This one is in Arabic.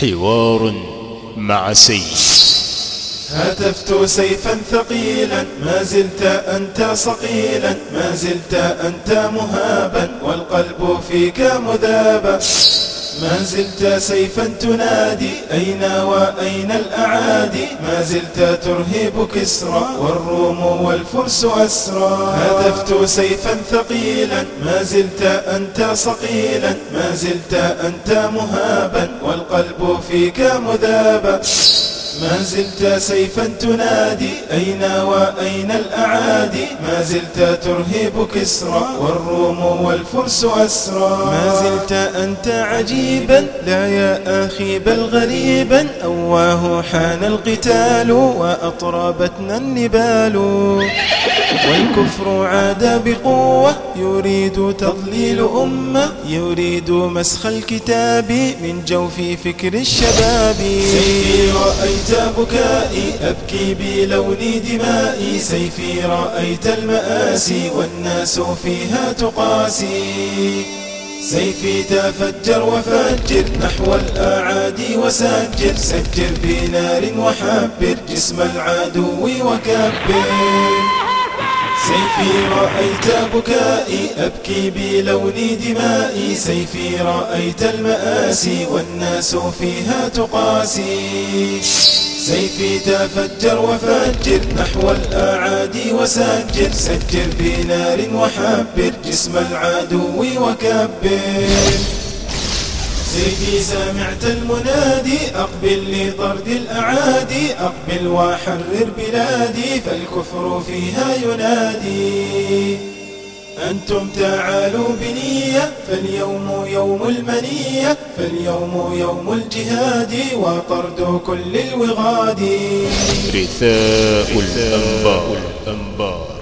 حوار مع سيف. هتفت سيفا ثقيلا ما زلت أنت صقيلا ما زلت أنت مهابا والقلب فيك مذابا. ما زلت سيفا تنادي أين وأين الأعادي؟ ما زلت ترهب كسرى والروم والفرس أسرى. هتفت سيفا ثقيلا ما زلت أنت صقيلا ما زلت أنت مهابا والقلب فيك مذابا. ما زلت سيفا تنادي أين وأين الأعادي؟ ما زلت ترهب كسرى والروم والفرس أسرى. ما زلت أنت عجيبا لا يا أخي بل غريبا. أواه حان القتال وأطربتنا النبال. والكفر عاد بقوة يريد تضليل أمة يريد مسخ الكتاب من جوف فكر الشباب. سيفي رأيت بكائي أبكي بلون دمائي. سيفي رأيت المآسي والناس فيها تقاسي. سيفي تفجر وفجر نحو الأعادي وسجر سجر بنار وحبر جسم العدو وكبر. سيفي رأيت بكائي أبكي بلون دمائي. سيفي رأيت المآسي والناس فيها تقاسي. سيفي تفجر وفجر نحو الأعادي وسجر سجر بنار وحبر جسم العدو وكبر. سيدي سمعت المنادي أقبل لطرد الأعادي أقبل وحرر بلادي فالكفر فيها ينادي. أنتم تعالوا بنية فاليوم يوم المنية فاليوم يوم الجهاد وطرد كل الوغاد. رثاء الأنبار